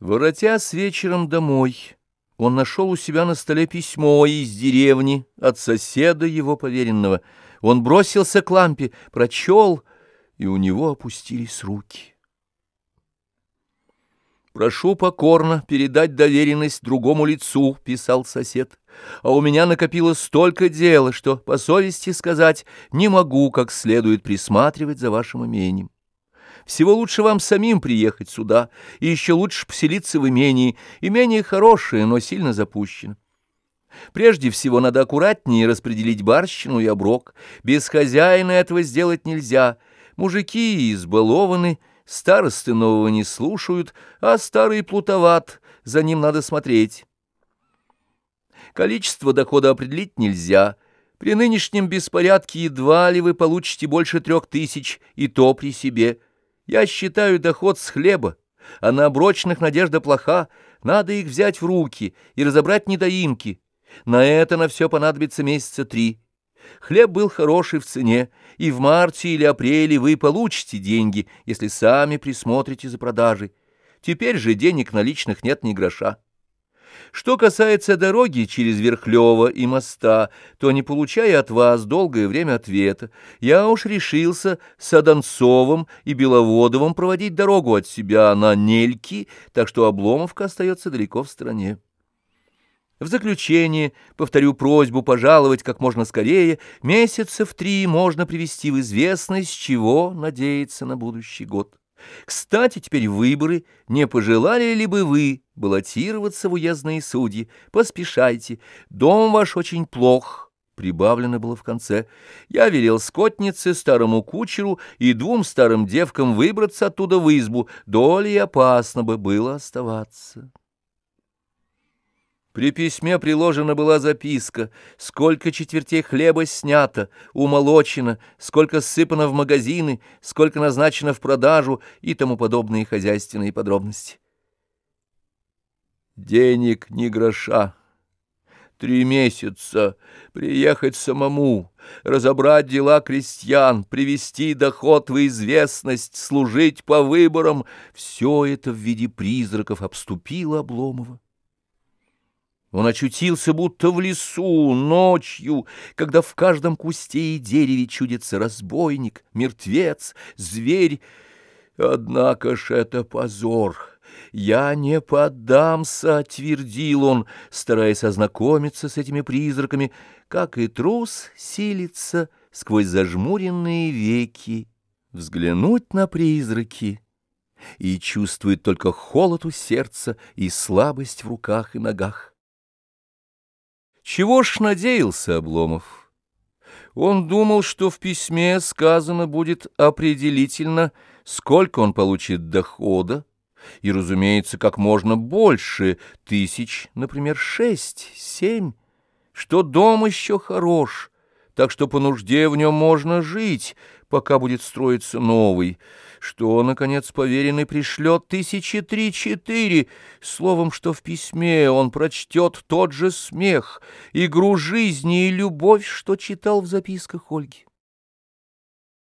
Воротясь вечером домой, он нашел у себя на столе письмо из деревни от соседа его поверенного. Он бросился к лампе, прочел, и у него опустились руки. «Прошу покорно передать доверенность другому лицу», — писал сосед. «А у меня накопилось столько дела, что, по совести сказать, не могу как следует присматривать за вашим имением». Всего лучше вам самим приехать сюда, и еще лучше поселиться в имении. Имение хорошее, но сильно запущено. Прежде всего надо аккуратнее распределить барщину и оброк. Без хозяина этого сделать нельзя. Мужики избалованы, старосты нового не слушают, а старый плутоват, за ним надо смотреть. Количество дохода определить нельзя. При нынешнем беспорядке едва ли вы получите больше трех тысяч, и то при себе – я считаю доход с хлеба, а на оброчных надежда плоха, надо их взять в руки и разобрать недоимки. На это на все понадобится месяца три. Хлеб был хороший в цене, и в марте или апреле вы получите деньги, если сами присмотрите за продажей. Теперь же денег наличных нет ни гроша. Что касается дороги через Верхлёво и моста, то, не получая от вас долгое время ответа, я уж решился с Одонцовым и Беловодовым проводить дорогу от себя на Нельки, так что Обломовка остается далеко в стороне. В заключение повторю просьбу пожаловать как можно скорее, месяца в три можно привести в известность, чего надеяться на будущий год. Кстати, теперь выборы. Не пожелали ли бы вы баллотироваться в уездные судьи? Поспешайте. Дом ваш очень плох. Прибавлено было в конце. Я велел скотнице, старому кучеру и двум старым девкам выбраться оттуда в избу. Долей опасно бы было оставаться. При письме приложена была записка, сколько четвертей хлеба снято, умолочено, сколько сыпано в магазины, сколько назначено в продажу и тому подобные хозяйственные подробности. Денег ни гроша. Три месяца приехать самому, разобрать дела крестьян, привести доход в известность, служить по выборам — все это в виде призраков обступило Обломова. Он очутился будто в лесу ночью, когда в каждом кусте и дереве чудится разбойник, мертвец, зверь. Однако ж это позор. «Я не поддамся», — твердил он, стараясь ознакомиться с этими призраками, как и трус силится сквозь зажмуренные веки взглянуть на призраки и чувствует только холод у сердца и слабость в руках и ногах. Чего ж надеялся Обломов? Он думал, что в письме сказано будет определительно, сколько он получит дохода, и, разумеется, как можно больше, тысяч, например, шесть, семь, что дом еще хорош, так что по нужде в нем можно жить, пока будет строиться новый, что, наконец, поверенный пришлет тысячи три-четыре, словом, что в письме он прочтет тот же смех, игру жизни и любовь, что читал в записках Ольги.